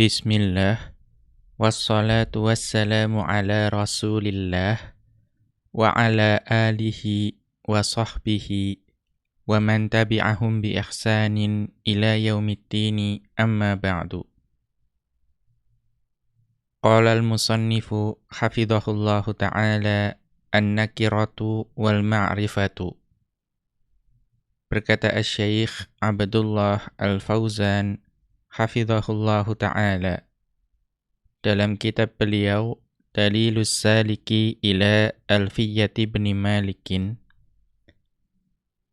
Bismillah Wassalatu wassalamu ala rasulillah Wa ala alihi wa sahbihi Wa man tabi'ahum bi ihsanin ila yaumiddini amma ba'du Qala al-musannifu hafidhahullahu ta'ala An-nakiratu wal ma'rifatu Berkata Al-Syeikh Abdullah Al-Fauzan hafizahullahu taala. Dalam kitab beliau Dalilus Saliki ila Alfiyati bin Malikin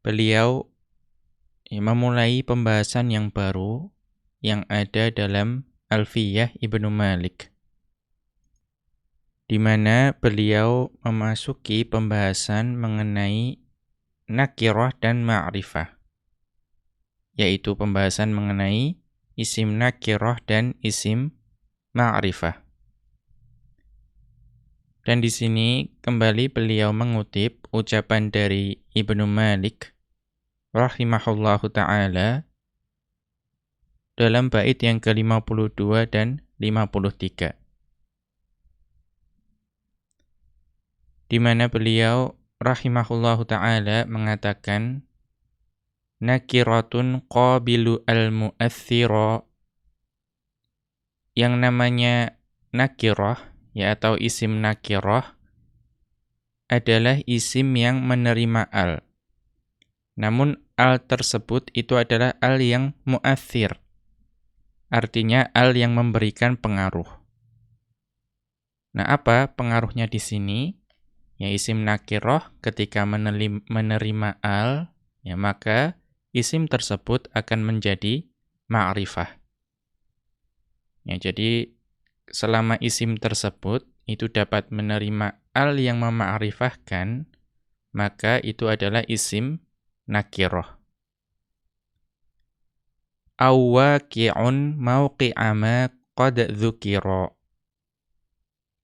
beliau memulai pembahasan yang baru yang ada dalam Alfiyah Ibnu Malik di mana beliau memasuki pembahasan mengenai nakirah dan ma'rifah yaitu pembahasan mengenai isim nakirah dan isim ma'rifah. Dan di sini kembali beliau mengutip ucapan dari Ibnu Malik rahimahullahu taala dalam bait yang ke-52 dan 53. Di mana beliau rahimahullahu taala mengatakan nakiratun qabilu al-mu'athira yang namanya nakirah ya atau isim nakirah adalah isim yang menerima al. Namun al tersebut itu adalah al yang mu'athir. Artinya al yang memberikan pengaruh. Nah, apa pengaruhnya di sini? Ya isim nakirah ketika menerima al, ya maka isim tersebut akan menjadi ma'rifah. Ya, jadi selama isim tersebut itu dapat menerima al yang mema'rifahkan, maka itu adalah isim nakiroh. Awaki'un mauqi'ama qad dzukira.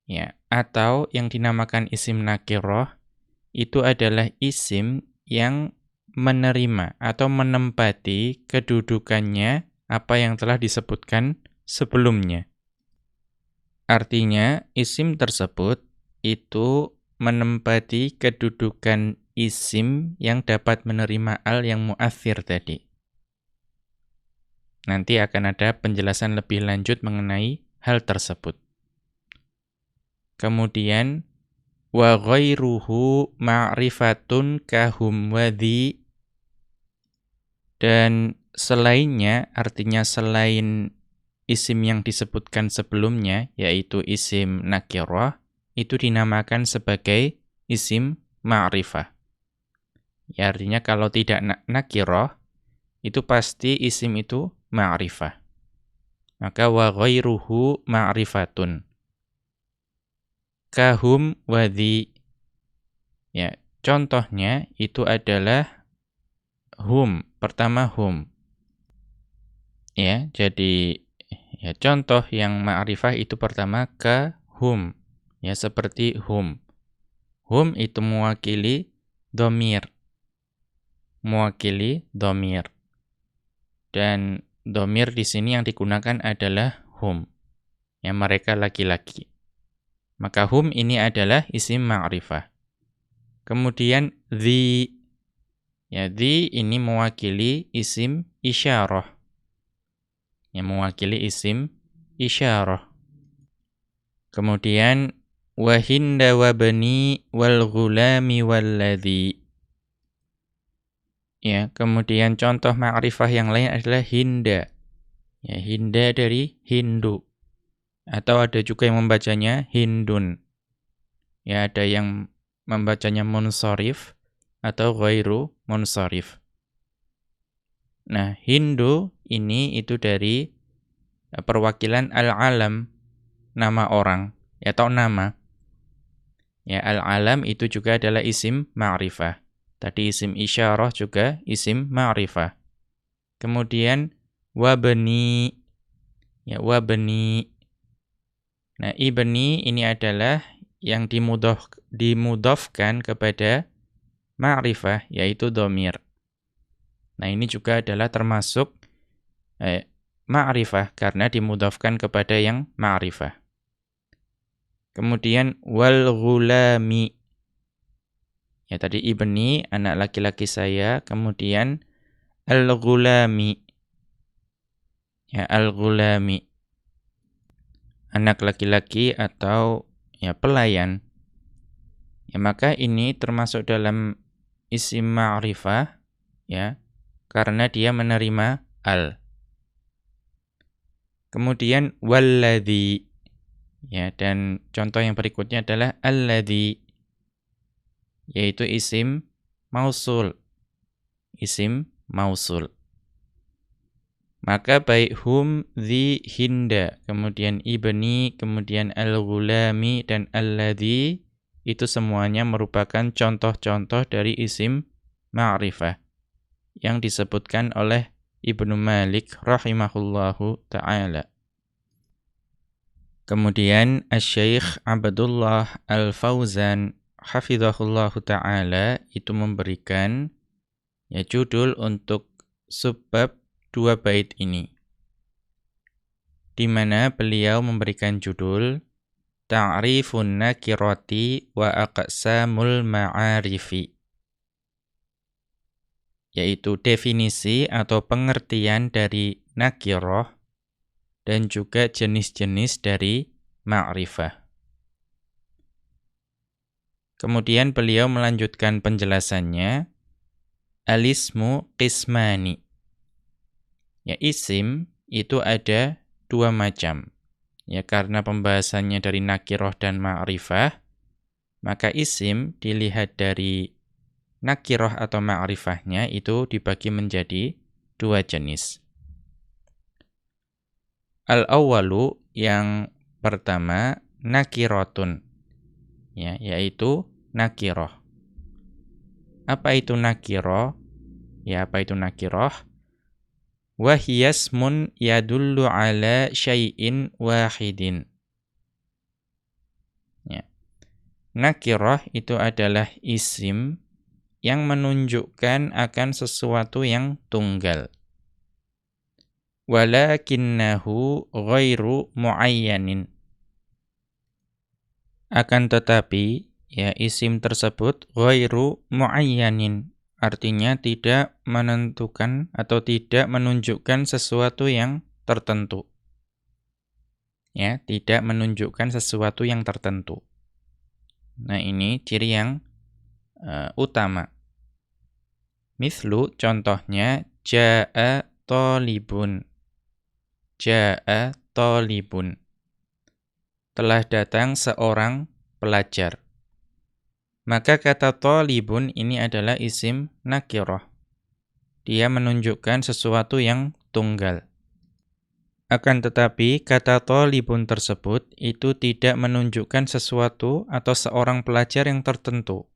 Ya, atau yang dinamakan isim nakiroh itu adalah isim yang menerima atau menempati kedudukannya apa yang telah disebutkan sebelumnya. Artinya, isim tersebut itu menempati kedudukan isim yang dapat menerima al yang muathir tadi. Nanti akan ada penjelasan lebih lanjut mengenai hal tersebut. Kemudian, wa ghairuhu ma'rifatun kahum dan selainnya, artinya selain isim yang disebutkan sebelumnya, yaitu isim nakirah, itu dinamakan sebagai isim ma'rifah. Ya, artinya kalau tidak nakirah, itu pasti isim itu ma'rifah. Maka wa ghairuhu ma'rifatun. Kahum wadhi. Ya, contohnya itu adalah hum. Pertama hum. Ya, jadi ya contoh yang ma'rifah itu pertama ke hum. Ya, seperti hum. Hum itu mewakili domir. Mewakili domir. Dan domir di sini yang digunakan adalah hum. Ya, mereka laki-laki. Maka hum ini adalah isim ma'rifah. Kemudian the Ya, di ini mewakili isim isyarah. Yang mewakili isim isyarah. Kemudian wahinda wabni wal ghulami walladhi. Ya, kemudian contoh ma'rifah yang lain adalah hinda. Ya, hinda dari Hindu. Atau ada juga yang membacanya hindun. Ya, ada yang membacanya munsorif atau ghairu munsharif. Nah, Hindu ini itu dari eh, perwakilan al-alam, nama orang, atau nama. Ya, al-alam itu juga adalah isim ma'rifah. Tadi isim isyarah juga isim ma'rifah. Kemudian wabni ya wabni. Nah, ibni ini adalah yang dimudhaf dimudhafkan kepada ma'rifah yaitu domir. Nah ini juga adalah termasuk eh, ma'rifah karena dimudhafkan kepada yang ma'rifah. Kemudian wal ghulami. Ya tadi ibni anak laki-laki saya, kemudian al ghulami. Ya al ghulami. Anak laki-laki atau ya pelayan. Ya maka ini termasuk dalam isim ma'rifah ya karena dia menerima al. Kemudian walladhi Ya, dan contoh yang berikutnya adalah alladhi yaitu isim mausul. Isim mausul. Maka baik hum, dhi, hinda, kemudian ibni, kemudian al-ghulami, dan alladhi, itu semuanya merupakan contoh-contoh dari isim ma'rifah yang disebutkan oleh Ibnu Malik rahimahullahu ta'ala. Kemudian Asy-Syaikh Abdullah Al-Fauzan hafizahullahu taala itu memberikan ya judul untuk subbab dua bait ini. Di mana beliau memberikan judul Ta'rifun nakirati wa aqsamul ma'arifi yaitu definisi atau pengertian dari nakirah dan juga jenis-jenis dari ma'rifah. Kemudian beliau melanjutkan penjelasannya, alismu qismani. Ya isim itu ada dua macam. Ya karena pembahasannya dari nakiroh dan ma'rifah, maka isim dilihat dari nakiroh atau ma'rifahnya itu dibagi menjadi dua jenis. Al-awwalu yang pertama nakirotun. Ya, yaitu nakiroh. Apa itu nakiroh? Ya, apa itu nakiroh? Wahiyasmun yadullu ala syai'in wahidin. Ya. Nakiroh itu adalah isim yang menunjukkan akan sesuatu yang tunggal walakinnahu ghairu muayyanin. Akan tetapi, ya isim tersebut ghairu muayyanin, artinya tidak menentukan atau tidak menunjukkan sesuatu yang tertentu. Ya, tidak menunjukkan sesuatu yang tertentu. Nah, ini ciri yang uh, utama. Mislu contohnya jaa talibun Ja'a tolibun. Telah datang seorang pelajar. Maka kata tolibun ini adalah isim nakiroh. Dia menunjukkan sesuatu yang tunggal. Akan tetapi, kata tolibun tersebut itu tidak menunjukkan sesuatu atau seorang pelajar yang tertentu.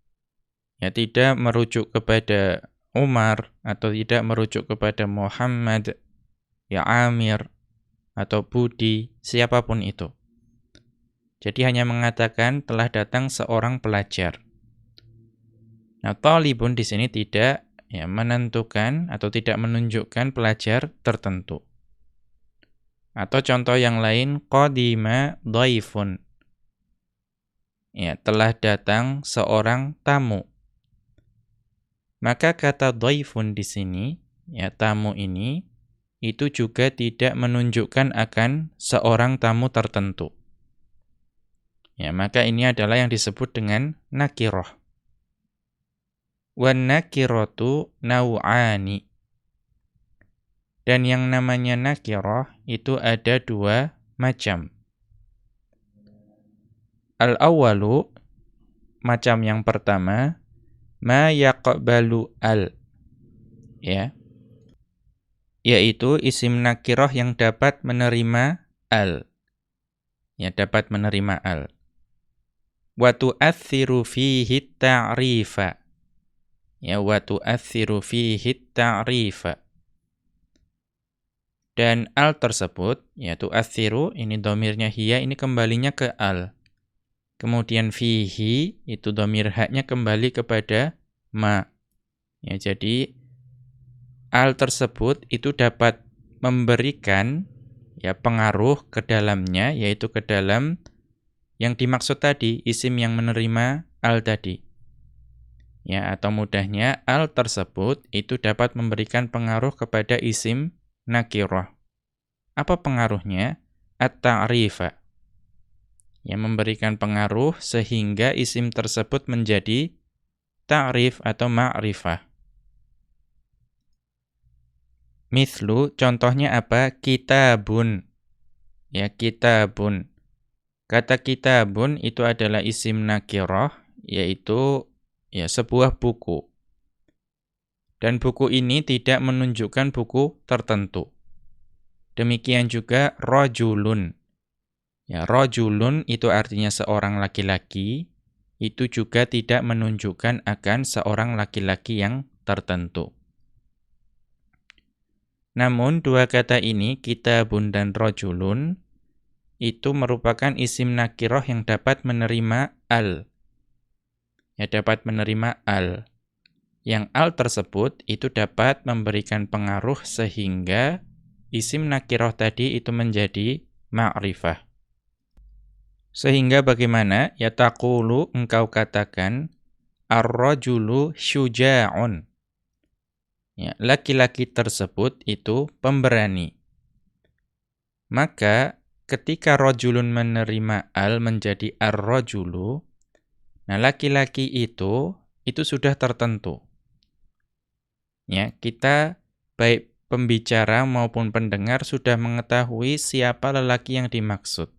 Ya, tidak merujuk kepada Umar atau tidak merujuk kepada Muhammad, ya Amir, atau Budi, siapa pun itu. Jadi hanya mengatakan telah datang seorang pelajar. Nah, talibun di sini tidak ya menentukan atau tidak menunjukkan pelajar tertentu. Atau contoh yang lain qadima dhaifun. Ya, telah datang seorang tamu. Maka kata dhaifun di sini, ya tamu ini itu juga tidak menunjukkan akan seorang tamu tertentu. Ya, maka ini adalah yang disebut dengan nakiroh. Wan nakirotu nau'ani. Dan yang namanya nakiroh itu ada dua macam. Al-awwalu, macam yang pertama, ma yaqbalu al. Ya, yaitu isim nakiroh yang dapat menerima al. Ya, dapat menerima al. Wa tu'athiru fihi ta'rifa. Ya, wa tu'athiru fihi ta'rifa. Dan al tersebut, yaitu athiru, ini domirnya hiya, ini kembalinya ke al. Kemudian fihi, itu domir haknya kembali kepada ma. Ya, jadi al tersebut itu dapat memberikan ya pengaruh ke dalamnya yaitu ke dalam yang dimaksud tadi isim yang menerima al tadi. Ya, atau mudahnya al tersebut itu dapat memberikan pengaruh kepada isim nakirah. Apa pengaruhnya? At-ta'rifa. Yang memberikan pengaruh sehingga isim tersebut menjadi ta'rif atau ma'rifah. Mithlu, contohnya apa? Kitabun. Ya, kitabun. Kata kitabun itu adalah isim nakirah, yaitu ya sebuah buku. Dan buku ini tidak menunjukkan buku tertentu. Demikian juga rojulun. Ya, rojulun itu artinya seorang laki-laki, itu juga tidak menunjukkan akan seorang laki-laki yang tertentu. Namun dua kata ini, kitabun dan rojulun, itu merupakan isim nakiroh yang dapat menerima al. Ya, dapat menerima al. Yang al tersebut itu dapat memberikan pengaruh sehingga isim nakiroh tadi itu menjadi ma'rifah. Sehingga bagaimana? Ya taqulu engkau katakan ar-rajulu syuja'un. Ya, laki-laki tersebut itu pemberani. Maka ketika rojulun menerima al menjadi ar-rojulu, nah laki-laki itu, itu sudah tertentu. Ya, kita baik pembicara maupun pendengar sudah mengetahui siapa lelaki yang dimaksud.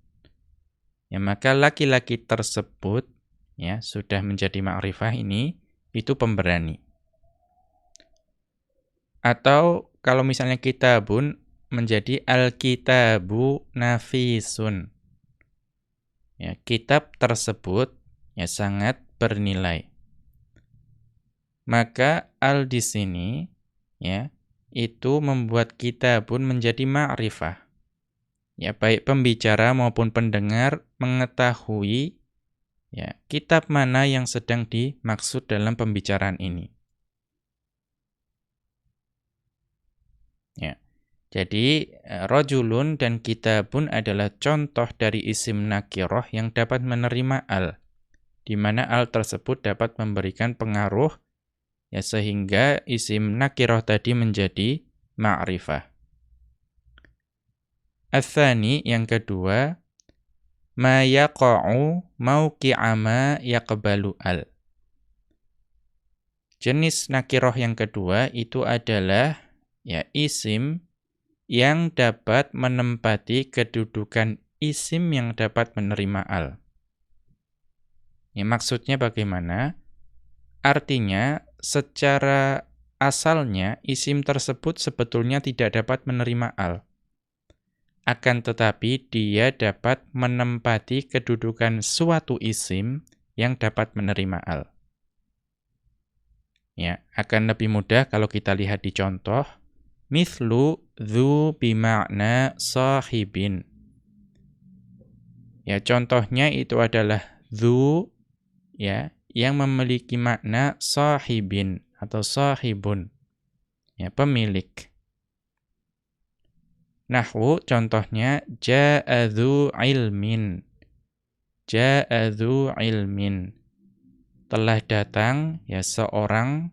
Ya, maka laki-laki tersebut ya sudah menjadi ma'rifah ini itu pemberani. Atau kalau misalnya kitabun menjadi al-kitabu nafisun. Ya, kitab tersebut ya sangat bernilai. Maka al di sini ya itu membuat kita pun menjadi ma'rifah. Ya, baik pembicara maupun pendengar mengetahui ya kitab mana yang sedang dimaksud dalam pembicaraan ini. Ya. Jadi eh, rojulun dan kitabun adalah contoh dari isim nakiroh yang dapat menerima al, di mana al tersebut dapat memberikan pengaruh ya sehingga isim nakiroh tadi menjadi ma'rifah. Athani yang kedua, ma yaqa'u mauqi'ama yaqbalu al. Jenis nakiroh yang kedua itu adalah ya isim yang dapat menempati kedudukan isim yang dapat menerima al. Ya, maksudnya bagaimana? Artinya secara asalnya isim tersebut sebetulnya tidak dapat menerima al. Akan tetapi dia dapat menempati kedudukan suatu isim yang dapat menerima al. Ya, akan lebih mudah kalau kita lihat di contoh Mithlu dhu bima'na sahibin. Ya, contohnya itu adalah dhu ya, yang memiliki makna sahibin atau sahibun. Ya, pemilik. Nahwu contohnya ja'adhu ilmin. Ja'adhu ilmin. Telah datang ya seorang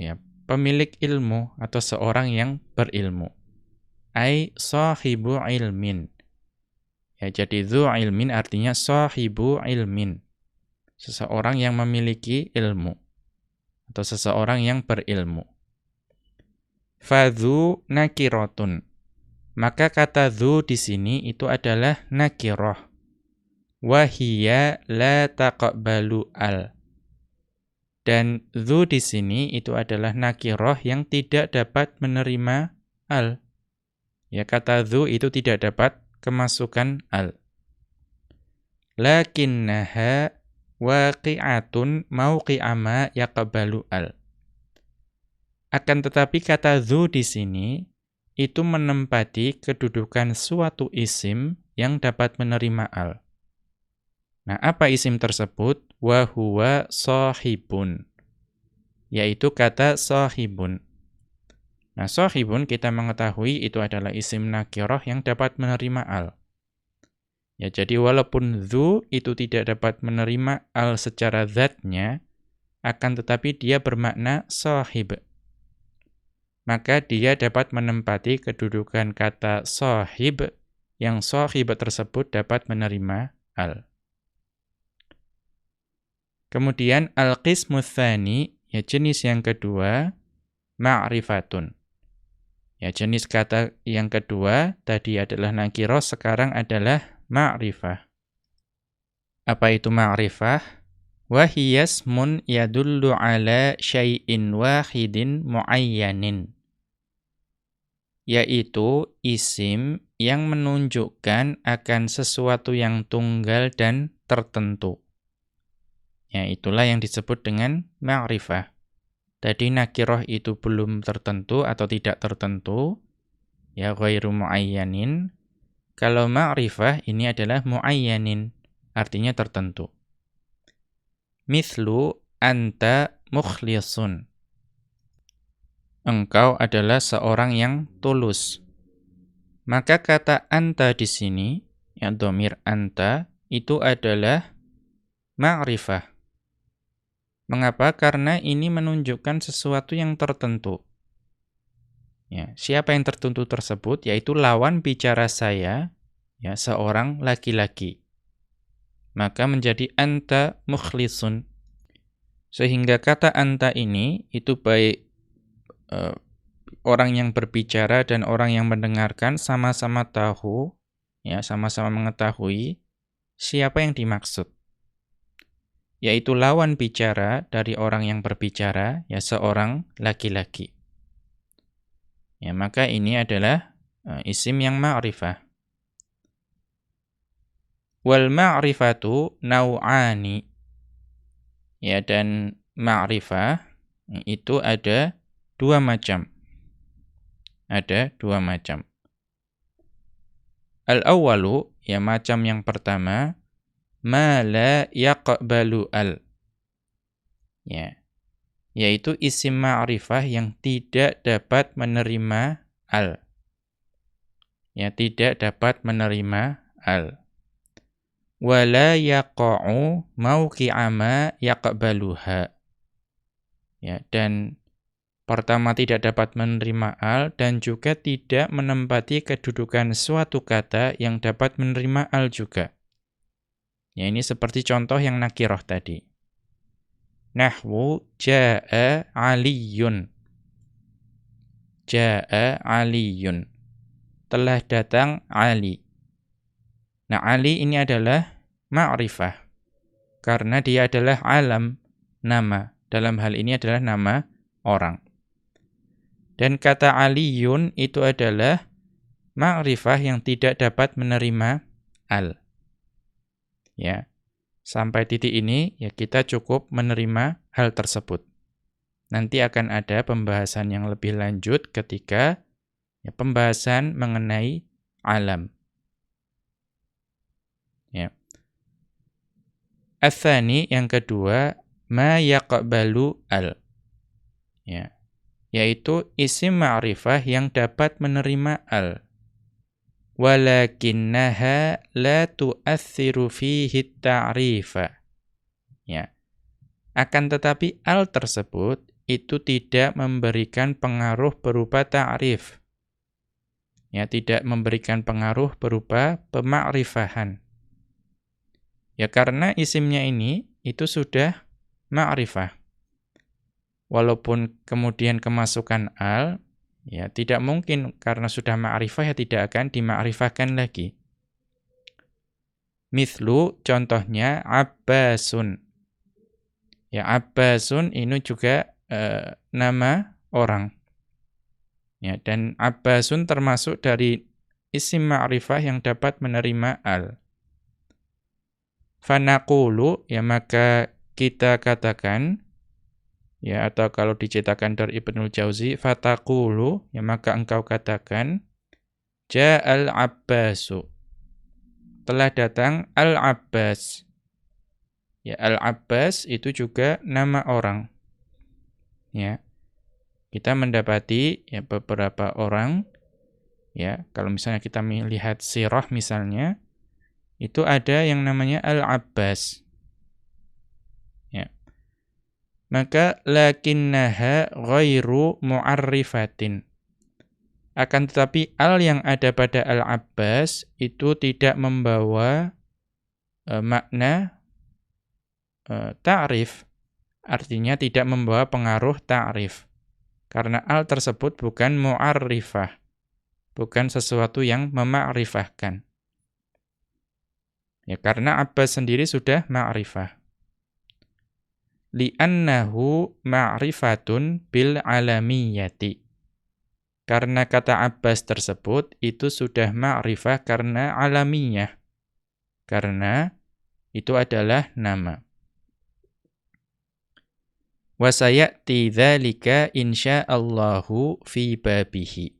ya pemilik ilmu atau seorang yang berilmu. Ai sahibu ilmin. Ya, jadi dhu ilmin artinya sahibu ilmin. Seseorang yang memiliki ilmu. Atau seseorang yang berilmu. Fadhu nakirotun. Maka kata dhu di sini itu adalah nakiroh. Wahia la taqbalu al. Dan dhu di sini itu adalah nakiroh yang tidak dapat menerima al. Ya kata dhu itu tidak dapat kemasukan al. Lakinnaha waqi'atun mauqi'ama yaqbalu al. Akan tetapi kata dhu di sini itu menempati kedudukan suatu isim yang dapat menerima al. Nah, apa isim tersebut? Wa huwa sahibun. Yaitu kata sahibun. Nah, sahibun kita mengetahui itu adalah isim nakiroh yang dapat menerima al. Ya, jadi walaupun zu itu tidak dapat menerima al secara zatnya, akan tetapi dia bermakna sahib. Maka dia dapat menempati kedudukan kata sahib yang sahib tersebut dapat menerima al. Kemudian al-qismu tsani, ya jenis yang kedua, ma'rifatun. Ya, jenis kata yang kedua tadi adalah nakiro, sekarang adalah ma'rifah. Apa itu ma'rifah? Wahiyasmun yadullu ala syai'in wahidin muayyanin. Yaitu isim yang menunjukkan akan sesuatu yang tunggal dan tertentu. Ya, itulah yang disebut dengan ma'rifah. Tadi nakiroh itu belum tertentu atau tidak tertentu. Ya ghairu muayyanin. Kalau ma'rifah ini adalah muayyanin. Artinya tertentu. Mithlu anta mukhlisun. Engkau adalah seorang yang tulus. Maka kata anta di sini, yang domir anta, itu adalah ma'rifah. Mengapa? Karena ini menunjukkan sesuatu yang tertentu. Ya, siapa yang tertentu tersebut? Yaitu lawan bicara saya, ya, seorang laki-laki. Maka menjadi anta mukhlisun. Sehingga kata anta ini, itu baik uh, orang yang berbicara dan orang yang mendengarkan sama-sama tahu, ya, sama-sama mengetahui siapa yang dimaksud yaitu lawan bicara dari orang yang berbicara, ya seorang laki-laki. Ya, maka ini adalah uh, isim yang ma'rifah. Wal ma'rifatu nau'ani. Ya, dan ma'rifah itu ada dua macam. Ada dua macam. Al-awwalu, ya macam yang pertama, ma la yaqbalu al. Ya. Yaitu isim ma'rifah yang tidak dapat menerima al. Ya, tidak dapat menerima al. Wala yaqa'u mauqi'a ma yaqbaluha. Ya, dan pertama tidak dapat menerima al dan juga tidak menempati kedudukan suatu kata yang dapat menerima al juga. Ya ini seperti contoh yang nakiroh tadi. Nahwu ja'a aliyun. Ja'a aliyun. Telah datang Ali. Nah Ali ini adalah ma'rifah. Karena dia adalah alam, nama. Dalam hal ini adalah nama orang. Dan kata aliyun itu adalah ma'rifah yang tidak dapat menerima al. Ya. Sampai titik ini ya kita cukup menerima hal tersebut. Nanti akan ada pembahasan yang lebih lanjut ketika ya, pembahasan mengenai alam. Ya. Athani yang kedua ma yaqbalu al. Ya. Yaitu isim ma'rifah yang dapat menerima al walakinnaha la tu'athiru fihi ta'rifa. Ya. Akan tetapi al tersebut itu tidak memberikan pengaruh berupa ta'rif. Ya, tidak memberikan pengaruh berupa pemakrifahan. Ya karena isimnya ini itu sudah ma'rifah. Walaupun kemudian kemasukan al, Ya, tidak mungkin karena sudah ma'rifah ya tidak akan dima'rifahkan lagi. Mithlu contohnya Abbasun. Ya, Abbasun ini juga e, nama orang. Ya, dan Abbasun termasuk dari isim ma'rifah yang dapat menerima al. Fanaqulu ya maka kita katakan ya atau kalau dicetakan dari Ibnul Jauzi fataqulu ya maka engkau katakan ja'al Abbasu telah datang Al-Abbas ya Al-Abbas itu juga nama orang ya kita mendapati ya beberapa orang ya, kalau misalnya kita melihat sirah misalnya, itu ada yang namanya Al-Abbas. Ya. Maka lakinnaha ghairu mu'arrifatin. Akan tetapi al yang ada pada Al-Abbas itu tidak membawa e, makna e, ta'rif. Artinya tidak membawa pengaruh ta'rif. Karena al tersebut bukan mu'arrifah. Bukan sesuatu yang memakrifahkan. Ya, karena Abbas sendiri sudah ma'rifah. Li'annahu ma'rifatun bil alamiyati. Karena kata Abbas tersebut itu sudah ma'rifah karena alamiyah. Karena itu adalah nama. Wa sayati dzalika insyaallahu fi babihi.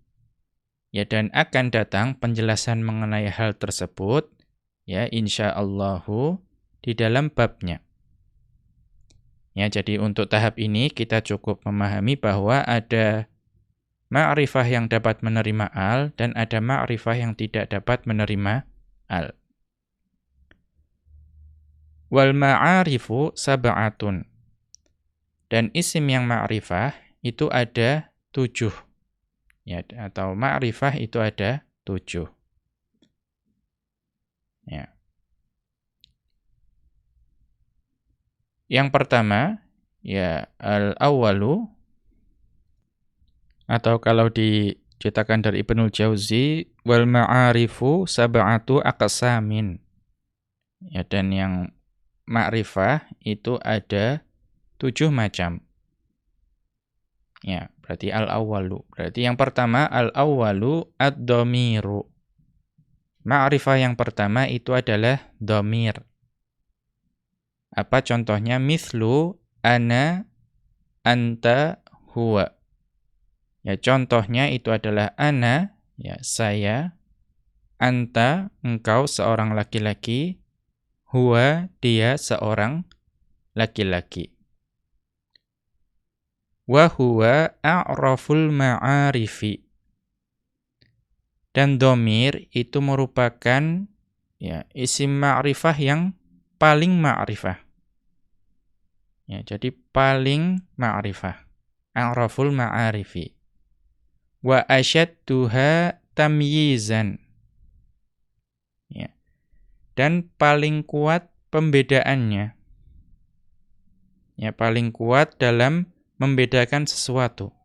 Ya dan akan datang penjelasan mengenai hal tersebut ya insyaallahu di dalam babnya. Ya jadi untuk tahap ini kita cukup memahami bahwa ada ma'rifah yang dapat menerima al dan ada ma'rifah yang tidak dapat menerima al. Wal ma'arifu sab'atun. Dan isim yang ma'rifah itu ada tujuh. Ya, atau ma'rifah itu ada tujuh. Ya. Yang pertama, ya al-awwalu atau kalau dicetakan dari Ibnul Jauzi wal ma'arifu sab'atu aqsamin. Ya dan yang ma'rifah itu ada tujuh macam. Ya, berarti al-awwalu. Berarti yang pertama al-awwalu ad-dhamiru. Ma'rifah yang pertama itu adalah dhamir. Apa contohnya? Mithlu ana anta huwa. Ya, contohnya itu adalah ana, ya, saya, anta, engkau seorang laki-laki, huwa, dia seorang laki-laki wa huwa a'raful ma'arifi. Dan domir itu merupakan ya isim ma'rifah yang paling ma'rifah. Ya, jadi paling ma'rifah. A'raful ma'arifi. Wa asyadduha tamyizan. Ya. Dan paling kuat pembedaannya. Ya, paling kuat dalam membedakan sesuatu.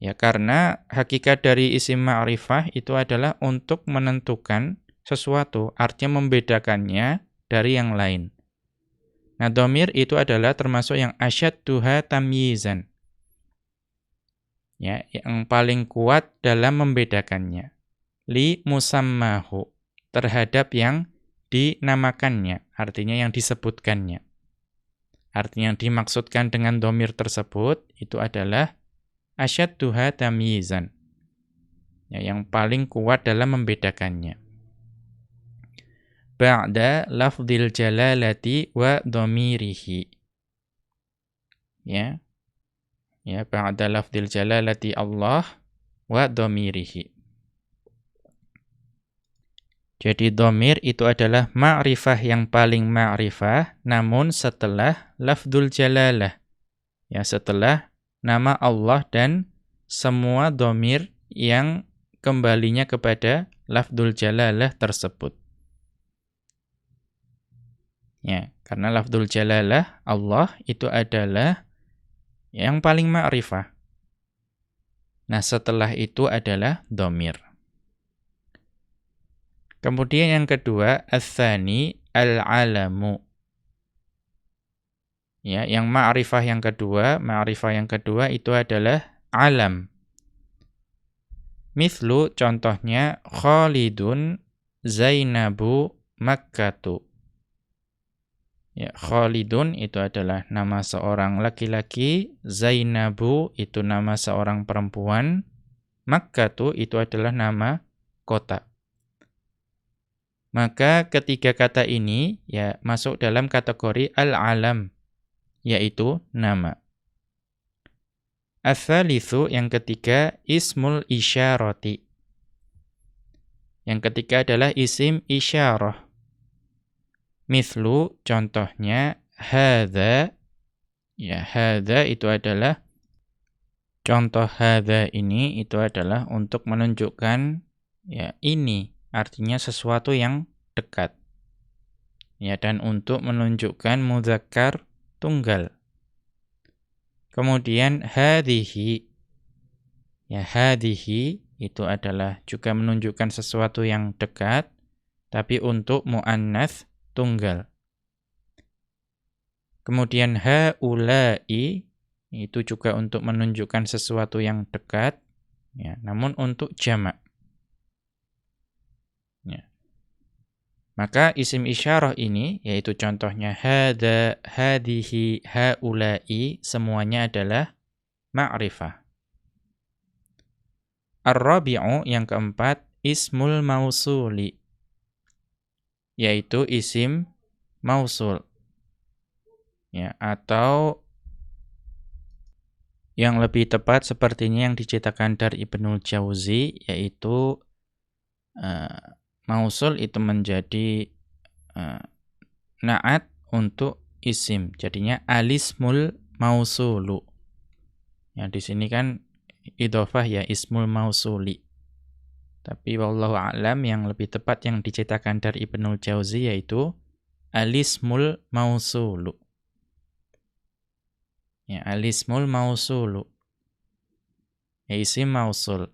Ya, karena hakikat dari isim ma'rifah itu adalah untuk menentukan sesuatu, artinya membedakannya dari yang lain. Nah, domir itu adalah termasuk yang asyad tuha tamyizan. Ya, yang paling kuat dalam membedakannya. Li musammahu, terhadap yang dinamakannya, artinya yang disebutkannya. Artinya yang dimaksudkan dengan domir tersebut itu adalah asyadduha tamyizan. Ya, yang paling kuat dalam membedakannya. Ba'da lafdil jalalati wa domirihi. Ya. Ya, ba'da lafdil jalalati Allah wa domirihi. Jadi domir itu adalah ma'rifah yang paling ma'rifah, namun setelah lafdul jalalah. Ya, setelah nama Allah dan semua domir yang kembalinya kepada lafdul jalalah tersebut. Ya, karena lafdul jalalah Allah itu adalah yang paling ma'rifah. Nah, setelah itu adalah domir. Kemudian yang kedua, ats-tsani al-alamu. Ya, yang ma'rifah yang kedua, ma'rifah yang kedua itu adalah alam. Mithlu contohnya Khalidun Zainabu Makkatu. Ya, Khalidun itu adalah nama seorang laki-laki, Zainabu itu nama seorang perempuan, Makkatu itu adalah nama kota. Maka ketiga kata ini ya masuk dalam kategori al-alam yaitu nama. Athalithu yang ketiga ismul isyarati. Yang ketiga adalah isim isyarah. Mithlu contohnya hadza ya hadza itu adalah contoh hadza ini itu adalah untuk menunjukkan ya ini artinya sesuatu yang dekat. Ya dan untuk menunjukkan muzakkar tunggal. Kemudian hadhihi ya hadhihi itu adalah juga menunjukkan sesuatu yang dekat tapi untuk muannats tunggal. Kemudian haula'i itu juga untuk menunjukkan sesuatu yang dekat ya, namun untuk jamak. Ya. Maka isim isyarah ini yaitu contohnya hada, hadihi, haula'i semuanya adalah ma'rifah. Ar-rabi'u yang keempat ismul mausuli yaitu isim mausul. Ya, atau yang lebih tepat sepertinya yang diciptakan dari Ibnul Jauzi yaitu uh, mausul itu menjadi uh, naat untuk isim. Jadinya alismul mausulu. Ya di sini kan idhofah ya ismul mausuli. Tapi wallahu a'lam yang lebih tepat yang diceritakan dari Ibnul Jauzi yaitu alismul mausulu. Ya, alismul mausulu. Ya, isim mausul.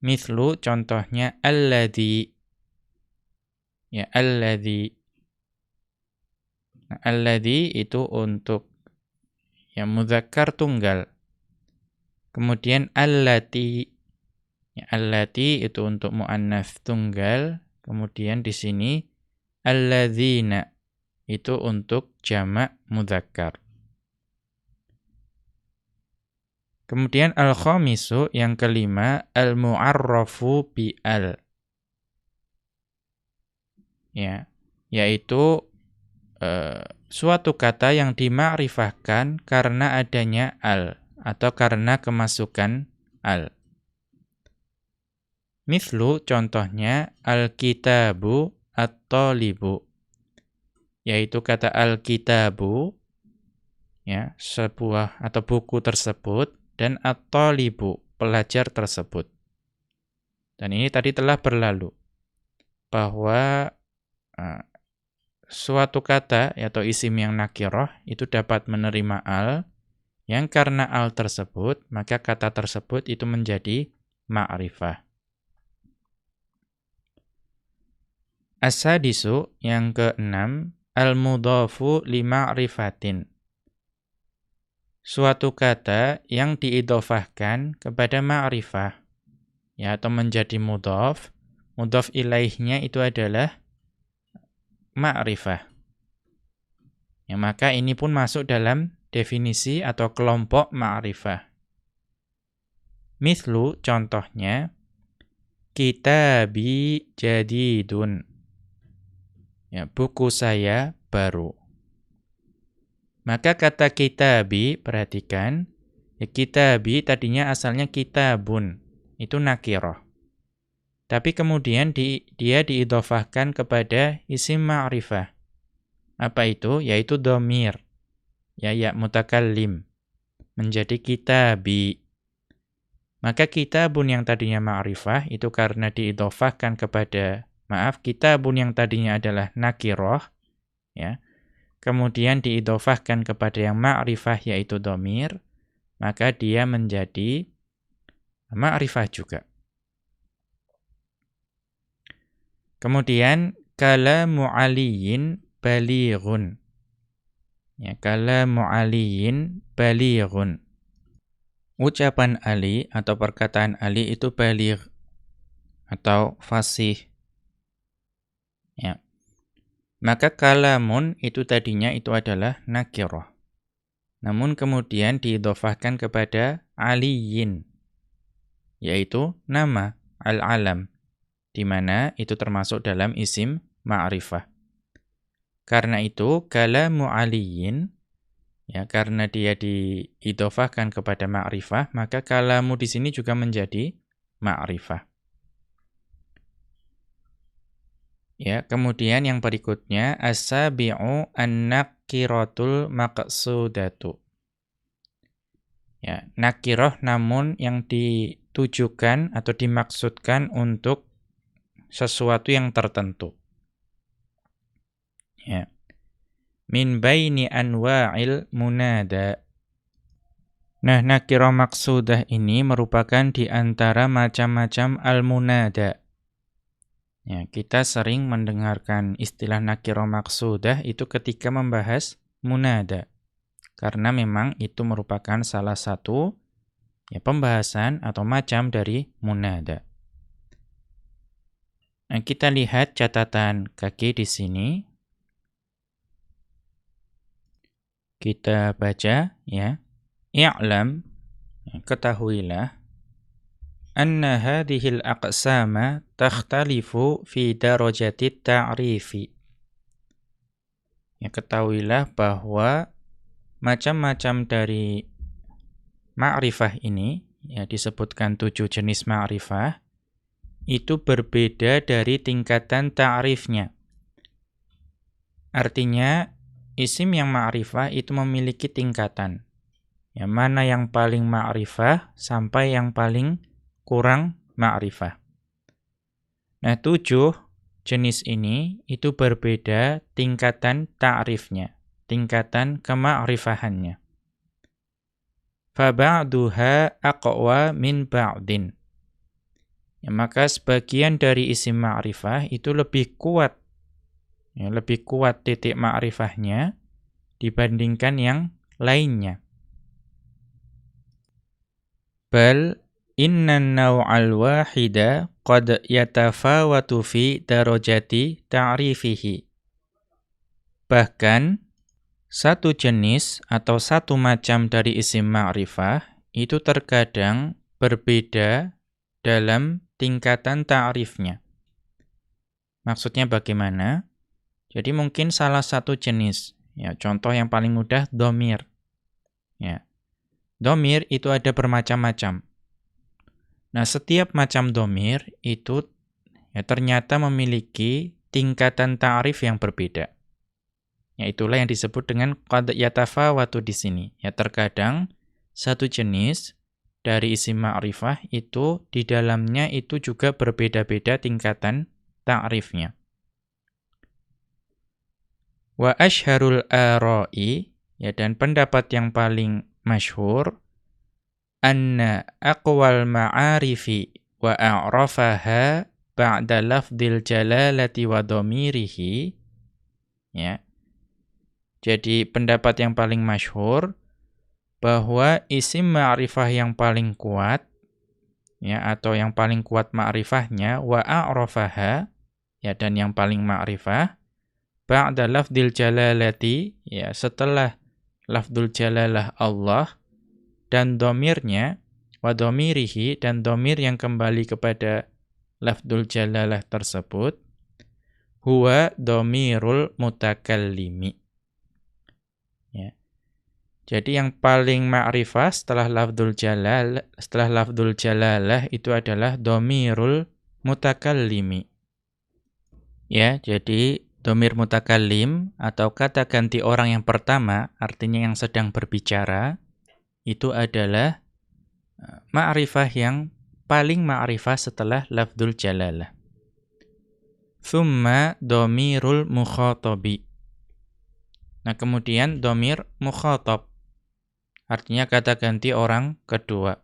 Mithlu contohnya alladhi. Ya, alladhi. Nah, alladhi itu untuk ya mudzakkar tunggal. Kemudian allati Ya, allati itu untuk muannats tunggal, kemudian di sini alladzina itu untuk jamak mudzakkar. Kemudian al-khamisu yang kelima al-mu'arrafu bi al. Ya, yaitu uh, suatu kata yang dimakrifahkan karena adanya al atau karena kemasukan al. Mithlu contohnya al-kitabu at-talibu. Yaitu kata al-kitabu ya, sebuah atau buku tersebut dan at-talibu, pelajar tersebut. Dan ini tadi telah berlalu bahwa uh, suatu kata atau isim yang nakirah itu dapat menerima al yang karena al tersebut maka kata tersebut itu menjadi ma'rifah. As-sadisu yang keenam al-mudhafu lima'rifatin. Suatu kata yang diidofahkan kepada ma'rifah ya atau menjadi mudhaf, mudhaf ilaihnya itu adalah ma'rifah. Ya, maka ini pun masuk dalam definisi atau kelompok ma'rifah. Mithlu contohnya kitabi jadidun Ya, buku saya baru. Maka kata kitabi, perhatikan, ya kitabi tadinya asalnya kitabun, itu nakiroh. Tapi kemudian di, dia diidofahkan kepada isim ma'rifah. Apa itu? Yaitu domir. Ya, ya mutakallim. Menjadi kitabi. Maka kitabun yang tadinya ma'rifah itu karena diidofahkan kepada maaf, kitabun yang tadinya adalah nakiroh, ya, kemudian diidofahkan kepada yang ma'rifah yaitu domir, maka dia menjadi ma'rifah juga. Kemudian kalamu aliyin balighun. Ya, kalamu aliyin balighun. Ucapan Ali atau perkataan Ali itu baligh atau fasih Ya. Maka kalamun itu tadinya itu adalah nakirah. Namun kemudian diidofahkan kepada aliyin. Yaitu nama al-alam. Di mana itu termasuk dalam isim ma'rifah. Karena itu kalamu aliyin Ya, karena dia diidofahkan kepada ma'rifah, maka kalamu di sini juga menjadi ma'rifah. Ya, kemudian yang berikutnya as-sabi'u an-nakiratul maqsudatu. Ya, nakiroh namun yang ditujukan atau dimaksudkan untuk sesuatu yang tertentu. Ya. Min baini anwa'il munada. Nah, nakiro maksudah ini merupakan di antara macam-macam al-munada. Ya, kita sering mendengarkan istilah nakiro maksudah itu ketika membahas munada. Karena memang itu merupakan salah satu ya, pembahasan atau macam dari munada. Nah, kita lihat catatan kaki di sini. Kita baca ya. I'lam, ya, ketahuilah anna hadhil aqsama takhtalifu fi darajati ta'rifi. Ya ketahuilah bahwa macam-macam dari ma'rifah ini ya disebutkan tujuh jenis ma'rifah itu berbeda dari tingkatan ta'rifnya. Artinya isim yang ma'rifah itu memiliki tingkatan. Ya, mana yang paling ma'rifah sampai yang paling kurang ma'rifah. Nah, tujuh jenis ini itu berbeda tingkatan ta'rifnya, tingkatan kema'rifahannya. Faba'duha aqwa min ba'din. Ya, maka sebagian dari isim ma'rifah itu lebih kuat. Ya, lebih kuat titik ma'rifahnya dibandingkan yang lainnya. Bal Inna naw'al wahida qad yatafawatu fi darajati ta'rifihi. Bahkan, satu jenis atau satu macam dari isim ma'rifah itu terkadang berbeda dalam tingkatan ta'rifnya. Maksudnya bagaimana? Jadi mungkin salah satu jenis, ya contoh yang paling mudah domir. Ya. Domir itu ada bermacam-macam. Nah, setiap macam domir itu ya, ternyata memiliki tingkatan ta'rif yang berbeda. Ya, itulah yang disebut dengan qad yatafawatu di sini. Ya, terkadang satu jenis dari isim ma'rifah itu di dalamnya itu juga berbeda-beda tingkatan ta'rifnya. Wa asharul ara'i ya dan pendapat yang paling masyhur anna aqwal ma'arifi wa a'rafaha ba'da lafdil jalalati wa dhamirihi. Ya. Jadi pendapat yang paling masyhur bahwa isim ma'rifah yang paling kuat ya atau yang paling kuat ma'rifahnya wa a'rafaha ya dan yang paling ma'rifah ba'da lafdil jalalati ya setelah lafdul jalalah Allah dan domirnya, wa domirihi, dan domir yang kembali kepada lafdul jalalah tersebut, huwa domirul mutakallimi. Ya. Jadi yang paling ma'rifah setelah lafdul jalal, setelah lafdul jalalah itu adalah domirul mutakallimi. Ya, jadi domir mutakallim atau kata ganti orang yang pertama, artinya yang sedang berbicara, itu adalah uh, ma'rifah yang paling ma'rifah setelah lafdul jalalah. Thumma domirul mukhatabi. Nah, kemudian domir mukhatab. Artinya kata ganti orang kedua.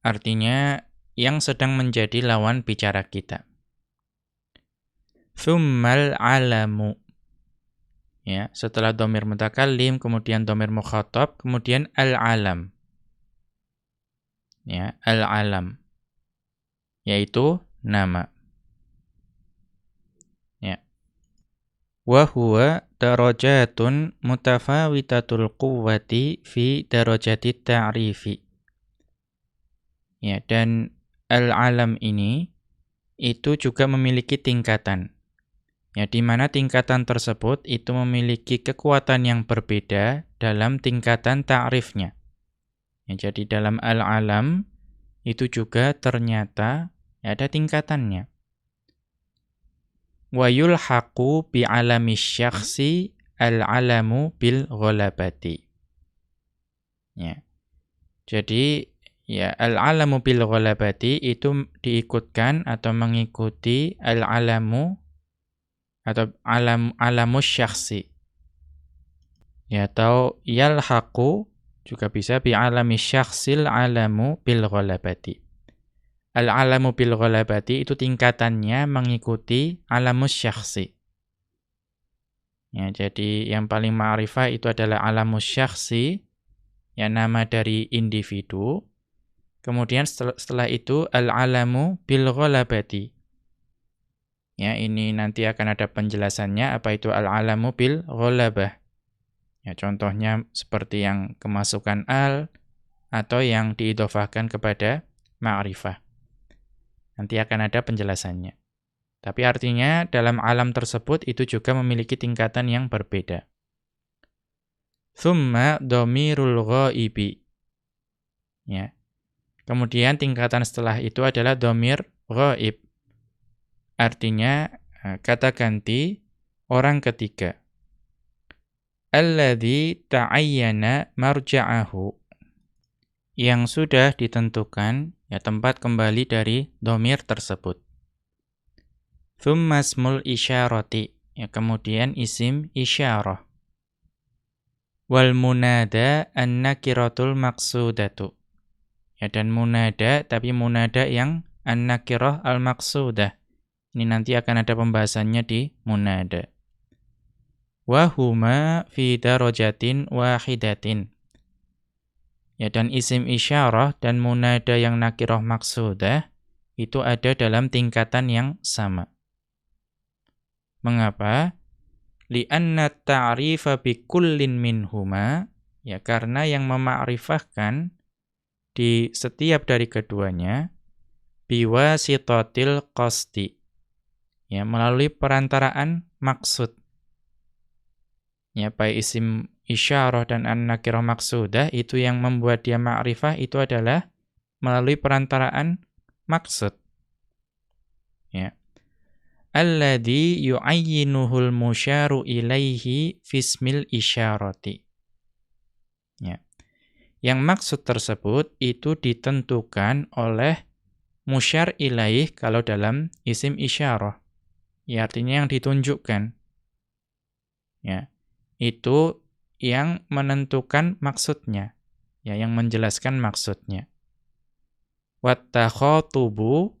Artinya yang sedang menjadi lawan bicara kita. Thummal alamu. Ya, setelah domir mutakallim, kemudian domir mukhatab, kemudian al-alam. Ya, al-alam. Yaitu nama. Ya. Wa huwa darajatun mutafawitatul quwwati fi darajati ta'rifi. Ya, dan al-alam ini itu juga memiliki tingkatan Ya, di mana tingkatan tersebut itu memiliki kekuatan yang berbeda dalam tingkatan ta'rifnya. Ya, jadi dalam al-alam itu juga ternyata ya, ada tingkatannya. Wa yulhaqu bi alami syakhsi al-alamu bil ghalabati. Ya. Jadi ya al-alamu bil ghalabati itu diikutkan atau mengikuti al-alamu atau alam alamus syakhsi. Ya atau yalhaqu juga bisa bi alami syakhsil alamu bil ghalabati. Al-alamu bil ghalabati itu tingkatannya mengikuti alamus syakhsi. Ya, jadi yang paling ma'rifah itu adalah alamus syakhsi, ya nama dari individu. Kemudian setelah, itu al-alamu bil ghalabati. Ya, ini nanti akan ada penjelasannya apa itu al-alamu bil ghalabah. Ya, contohnya seperti yang kemasukan al atau yang diidofahkan kepada ma'rifah. Nanti akan ada penjelasannya. Tapi artinya dalam alam tersebut itu juga memiliki tingkatan yang berbeda. Thumma domirul ghaibi. Ya. Kemudian tingkatan setelah itu adalah domir ghaib. Artinya eh, kata ganti orang ketiga alladhi ta'ayyana marja'ahu yang sudah ditentukan ya tempat kembali dari domir tersebut. Thumma ismul isyarati ya kemudian isim isyarah. Wal munada an-nakiratul maqsudatu. Ya dan munada tapi munada yang an-nakirah al-maqsudah. Ini nanti akan ada pembahasannya di munada wahuma fi darajatin wahidatin. Ya dan isim isyarah dan munada yang nakirah maksudah itu ada dalam tingkatan yang sama. Mengapa? Lianna ta'rifa bi kullin minhuma ya karena yang memakrifahkan di setiap dari keduanya biwasitatil qasti ya melalui perantaraan maksud ya baik isim isyarah dan an-nakirah maksudah itu yang membuat dia ma'rifah itu adalah melalui perantaraan maksud. Ya. Alladhi yu'ayyinuhul musyaru ilaihi fismil isyarati. Ya. Yang maksud tersebut itu ditentukan oleh musyar ilaih kalau dalam isim isyarah. Ya artinya yang ditunjukkan. Ya itu yang menentukan maksudnya, ya yang menjelaskan maksudnya. Wattakhatubu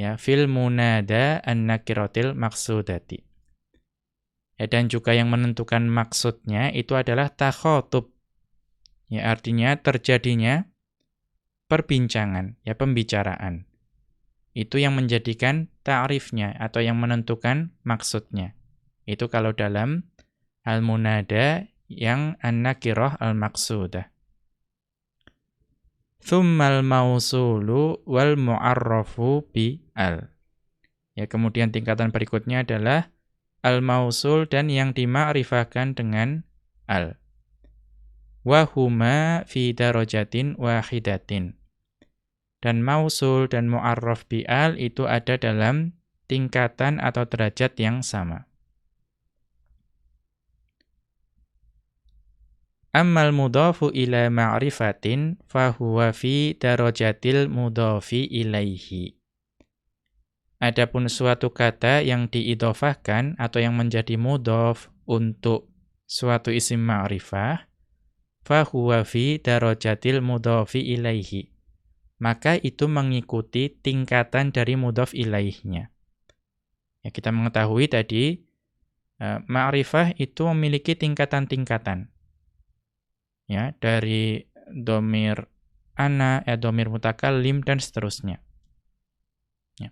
ya fil munada an-nakiratil maksudati. Ya, dan juga yang menentukan maksudnya itu adalah takhatub. Ya artinya terjadinya perbincangan, ya pembicaraan. Itu yang menjadikan ta'rifnya atau yang menentukan maksudnya. Itu kalau dalam al-munada yang an-nakirah al-maqsudah. Thummal mausulu wal mu'arrafu bi al. Ya, kemudian tingkatan berikutnya adalah al-mausul dan yang dima'rifahkan dengan al. Wahuma fi darajatin wahidatin. Dan mausul dan mu'arraf bi al itu ada dalam tingkatan atau derajat yang sama. Ammal mudhafu ila ma'rifatin fahuwa fi darajatil mudhafi ilaihi. Adapun suatu kata yang diidofahkan atau yang menjadi mudhaf untuk suatu isim ma'rifah, fahuwa fi darajatil mudhafi ilaihi. Maka itu mengikuti tingkatan dari mudhaf ilaihnya. Ya, kita mengetahui tadi, uh, ma'rifah itu memiliki tingkatan-tingkatan ya dari domir ana, ya domir mutakallim dan seterusnya. Ya.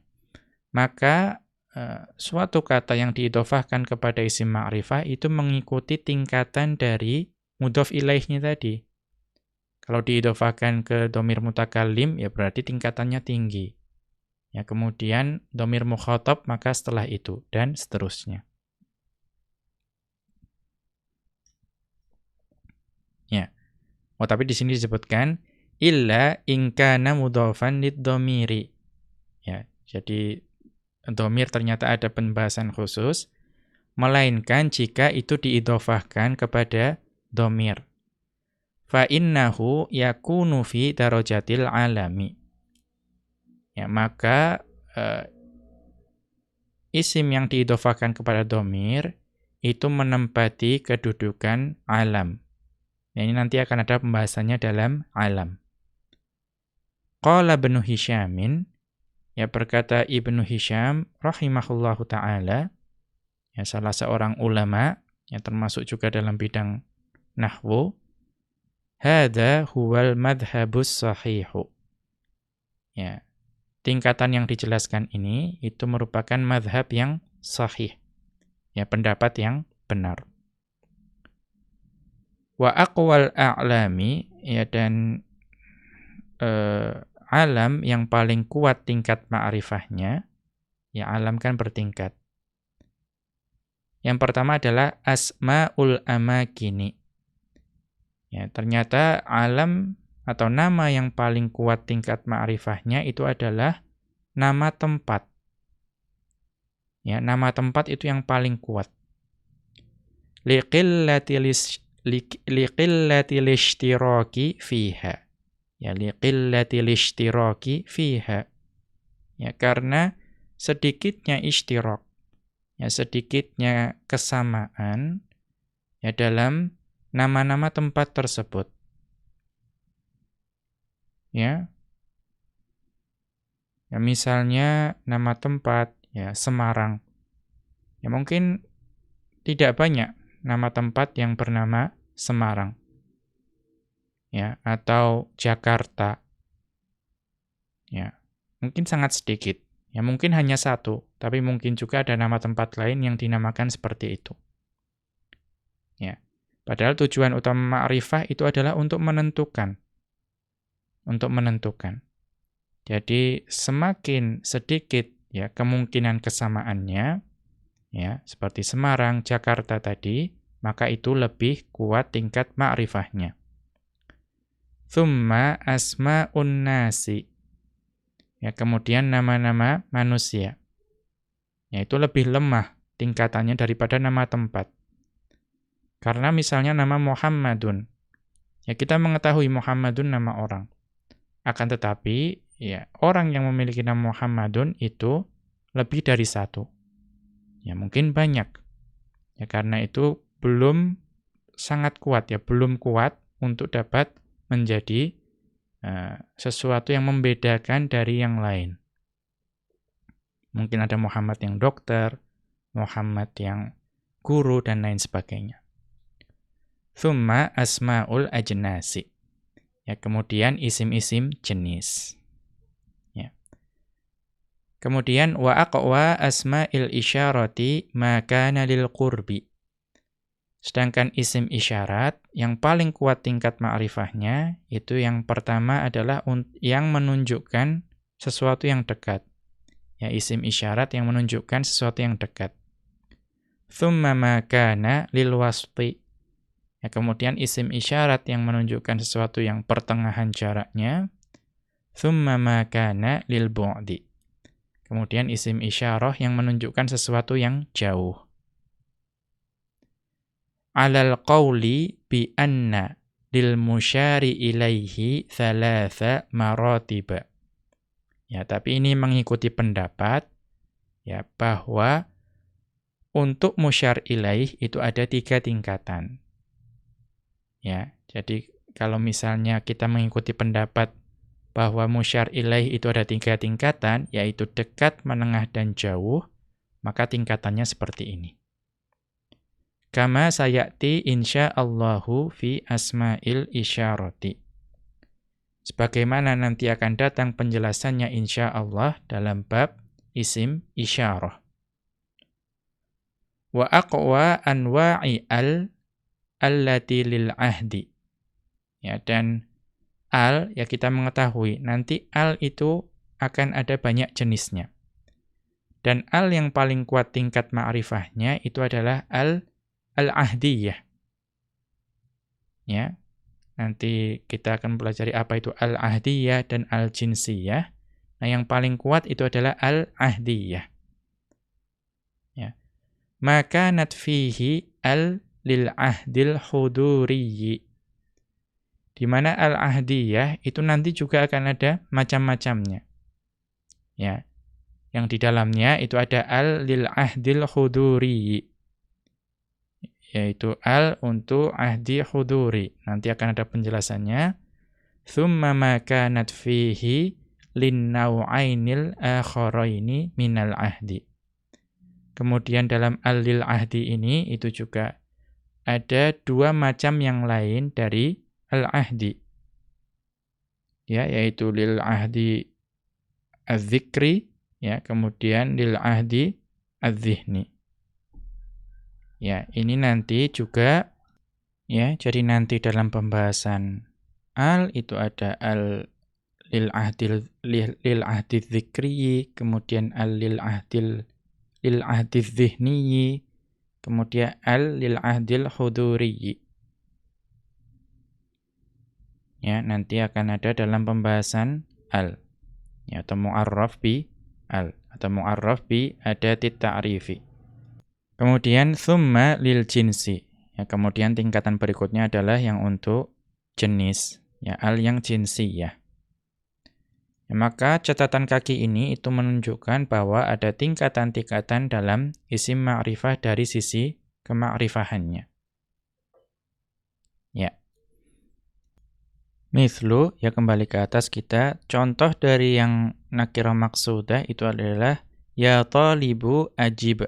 Maka uh, suatu kata yang diidofahkan kepada isim ma'rifah itu mengikuti tingkatan dari mudhof ilaihnya tadi. Kalau diidofakan ke domir mutakalim, ya berarti tingkatannya tinggi. Ya, kemudian domir mukhotob, maka setelah itu, dan seterusnya. Ya. Oh, tapi di sini disebutkan, illa ingkana mudofan lid domiri. Ya, jadi domir ternyata ada pembahasan khusus, melainkan jika itu diidofahkan kepada domir. Fa innahu yakunu fi darajatil alami. Ya, maka uh, isim yang diidhofahkan kepada dhamir itu menempati kedudukan alam. Ya, ini nanti akan ada pembahasannya dalam alam. Qala Ibnu Hisyamin ya berkata Ibnu Hisyam rahimahullahu taala ya salah seorang ulama yang termasuk juga dalam bidang nahwu hadza huwal madhhabus sahihu ya tingkatan yang dijelaskan ini itu merupakan madhab yang sahih ya pendapat yang benar wa aqwal a'lami ya dan uh, alam yang paling kuat tingkat ma'rifahnya, ya alam kan bertingkat. Yang pertama adalah asma'ul amakini. Ya, ternyata alam atau nama yang paling kuat tingkat ma'rifahnya itu adalah nama tempat. Ya, nama tempat itu yang paling kuat. Liqillati lishtiraki fiha ya liqillatil ishtiraki fiha ya karena sedikitnya ishtirak ya sedikitnya kesamaan ya dalam nama-nama tempat tersebut ya ya misalnya nama tempat ya Semarang ya mungkin tidak banyak nama tempat yang bernama Semarang ya atau Jakarta. Ya, mungkin sangat sedikit. Ya mungkin hanya satu, tapi mungkin juga ada nama tempat lain yang dinamakan seperti itu. Ya. Padahal tujuan utama ma'rifah itu adalah untuk menentukan. Untuk menentukan. Jadi semakin sedikit ya kemungkinan kesamaannya ya seperti Semarang, Jakarta tadi, maka itu lebih kuat tingkat ma'rifahnya. Thumma asma'un nasi. Ya, kemudian nama-nama manusia. Ya, itu lebih lemah tingkatannya daripada nama tempat. Karena misalnya nama Muhammadun. Ya, kita mengetahui Muhammadun nama orang. Akan tetapi, ya, orang yang memiliki nama Muhammadun itu lebih dari satu. Ya, mungkin banyak. Ya, karena itu belum sangat kuat ya, belum kuat untuk dapat menjadi uh, sesuatu yang membedakan dari yang lain. Mungkin ada Muhammad yang dokter, Muhammad yang guru, dan lain sebagainya. Thumma asma'ul ajnasi. Ya, kemudian isim-isim jenis. Ya. Kemudian wa aqwa asma'il isyarati ma kana lil qurbi. Sedangkan isim isyarat yang paling kuat tingkat ma'rifahnya itu yang pertama adalah yang menunjukkan sesuatu yang dekat. Ya isim isyarat yang menunjukkan sesuatu yang dekat. Thumma ma kana lil wasti. Ya kemudian isim isyarat yang menunjukkan sesuatu yang pertengahan jaraknya. Thumma ma kana lil bu'di. Kemudian isim isyarah yang menunjukkan sesuatu yang jauh alal qawli bi anna lil musyari ilaihi thalatha maratiba. Ya, tapi ini mengikuti pendapat ya bahwa untuk musyar ilaih itu ada tiga tingkatan. Ya, jadi kalau misalnya kita mengikuti pendapat bahwa musyar ilaih itu ada tiga tingkatan, yaitu dekat, menengah, dan jauh, maka tingkatannya seperti ini. Kama sayati insyaallahu fi asma'il isyarati. Sebagaimana nanti akan datang penjelasannya insyaallah dalam bab isim isyarah. Wa aqwa anwa'i al allati lil ahdi. Ya, dan al ya kita mengetahui nanti al itu akan ada banyak jenisnya. Dan al yang paling kuat tingkat ma'rifahnya itu adalah al al-ahdiyah. Ya. Nanti kita akan pelajari apa itu al-ahdiyah dan al-jinsiyah. Nah, yang paling kuat itu adalah al-ahdiyah. Ya. Maka natfihi al lil ahdil huduriyyi. Di mana al-ahdiyah itu nanti juga akan ada macam-macamnya. Ya. Yang di dalamnya itu ada al lil ahdil huduriyyi yaitu al untuk ahdi huduri. Nanti akan ada penjelasannya. Thumma ma kanat fihi linnau'ainil akharaini minal ahdi. Kemudian dalam al-lil ahdi ini itu juga ada dua macam yang lain dari al-ahdi. Ya, yaitu lil ahdi az-zikri, ya, kemudian lil ahdi az-zihni. Ya, ini nanti juga ya, jadi nanti dalam pembahasan al itu ada al lil ahdil lil, ahdi kemudian al lil ahdil lil ahdi kemudian al lil ahdil huduri. Ya, nanti akan ada dalam pembahasan al. Ya, atau mu'arraf bi al atau mu'arraf bi ada ta'rifi. Kemudian thumma lil jinsi. Ya, kemudian tingkatan berikutnya adalah yang untuk jenis, ya al yang jinsi ya. Ya. Maka catatan kaki ini itu menunjukkan bahwa ada tingkatan-tingkatan dalam isim ma'rifah dari sisi kemakrifahannya. Ya. Mithlu, ya kembali ke atas kita, contoh dari yang nakirah maksudah itu adalah ya talibu ajib.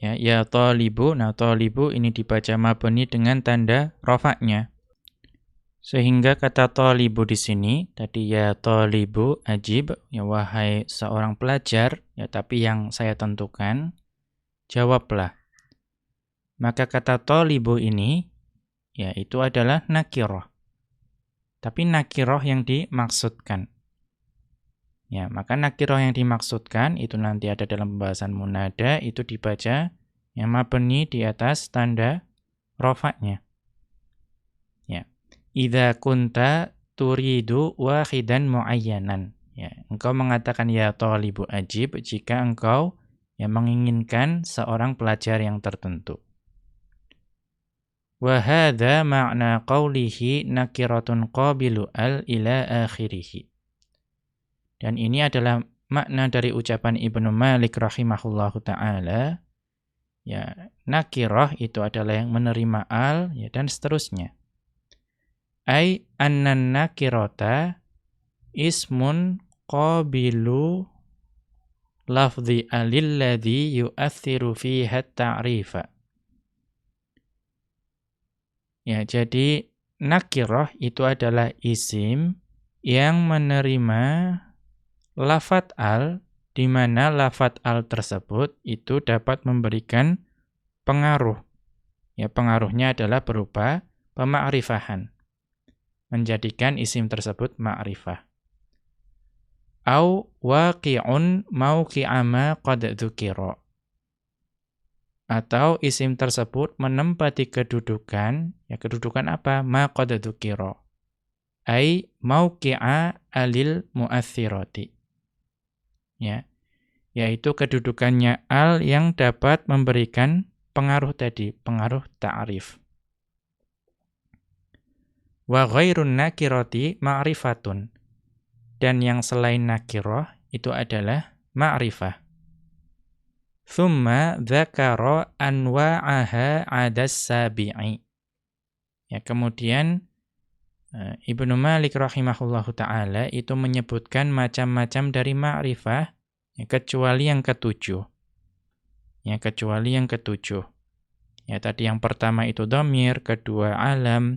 Ya, ya talibu. Nah, talibu ini dibaca mabni dengan tanda rofaknya. Sehingga kata talibu di sini, tadi ya talibu ajib, ya wahai seorang pelajar, ya tapi yang saya tentukan, jawablah. Maka kata talibu ini, ya itu adalah nakiroh. Tapi nakiroh yang dimaksudkan. Ya, maka nakiroh yang dimaksudkan itu nanti ada dalam pembahasan munada itu dibaca yang mabni di atas tanda rofaknya. Idza kunta turidu wahidan muayyanan. Ya, engkau mengatakan ya talibu ajib jika engkau yang menginginkan seorang pelajar yang tertentu. Wa hadza ma'na qawlihi nakiratun qabilu al ila akhirih. Dan ini adalah makna dari ucapan Ibnu Malik rahimahullahu taala ya nakirah itu adalah yang menerima al ya dan seterusnya. Ai annan nakirata ismun qabilu lafzi alilladhi yu'athiru fiha ta'rifa. Ya, jadi nakirah itu adalah isim yang menerima lafat al di mana lafat al tersebut itu dapat memberikan pengaruh. Ya, pengaruhnya adalah berupa pemakrifahan. Menjadikan isim tersebut ma'rifah. Au waqi'un mauqi'ama qad dzukira. Atau isim tersebut menempati kedudukan, ya kedudukan apa? Ma qad dzukira. Ai mauqi'a alil mu'athirati ya yaitu kedudukannya al yang dapat memberikan pengaruh tadi, pengaruh ta'rif. Wa ghairun nakirati ma'rifatun. Dan yang selain nakirah itu adalah ma'rifah. Thumma dzakara anwa'aha 'adas sabi'i. Ya, kemudian Eh, Ibnu Malik rahimahullahu taala itu menyebutkan macam-macam dari ma'rifah ya, kecuali yang ketujuh. Ya, kecuali yang ketujuh. Ya, tadi yang pertama itu domir, kedua alam,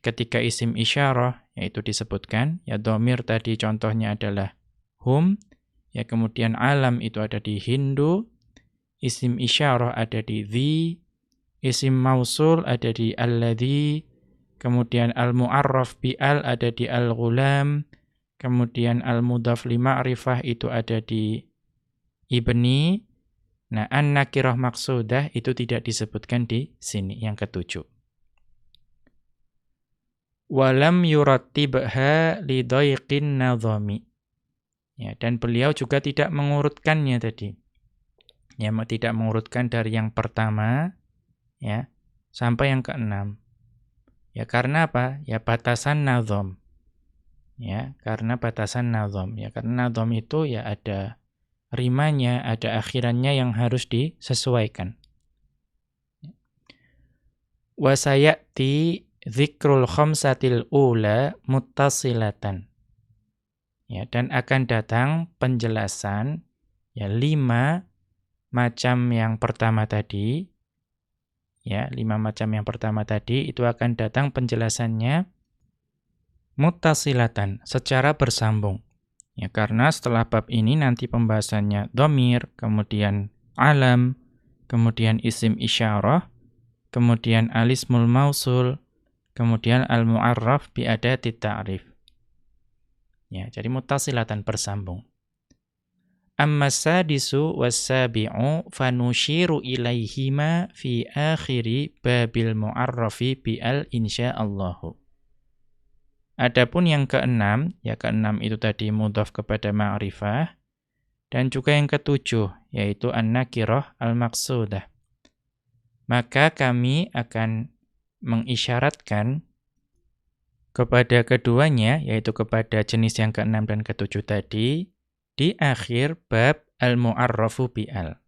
ketika isim isyarah, yaitu disebutkan, ya domir tadi contohnya adalah hum, ya kemudian alam itu ada di Hindu, isim isyarah ada di the, isim mausul ada di alladhi, Kemudian al-mu'arraf bi'al ada di al-ghulam. Kemudian al-mudhaf li ma'rifah itu ada di ibni. Nah, an-nakirah maksudah itu tidak disebutkan di sini, yang ketujuh. Walam yurattibha lidaiqin nadhami. Ya, dan beliau juga tidak mengurutkannya tadi. Ya, tidak mengurutkan dari yang pertama ya sampai yang keenam. Ya, karena apa? Ya batasan nazom. Ya, karena batasan nazom. Ya, karena nazom itu ya ada rimanya, ada akhirannya yang harus disesuaikan. Wasayati Zikrul khamsatil ula muttasilatan. Ya, dan akan datang penjelasan ya lima macam yang pertama tadi. Ya, lima macam yang pertama tadi itu akan datang penjelasannya muttasilatan, secara bersambung. Ya, karena setelah bab ini nanti pembahasannya domir, kemudian alam, kemudian isim isyarah, kemudian alismul mausul, Kemudian al-mu'arraf bi adati ta'rif. Ya, jadi mutasilatan bersambung. Amma sadisu was-sabi'u fanushiru ilaihima fi akhiri babil mu'arrafi bi al insyaallahu. Adapun yang keenam, ya keenam itu tadi mudhaf kepada ma'rifah dan juga yang ketujuh yaitu an-nakirah al-maqsudah. Maka kami akan mengisyaratkan kepada keduanya, yaitu kepada jenis yang keenam dan ketujuh tadi, di akhir bab al-mu'arrafu bi'al.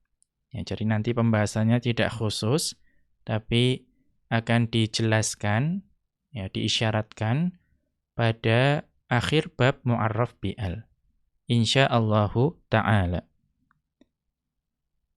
Ya, jadi nanti pembahasannya tidak khusus, tapi akan dijelaskan, ya, diisyaratkan pada akhir bab mu'arraf bi'al. Insyaallahu ta'ala.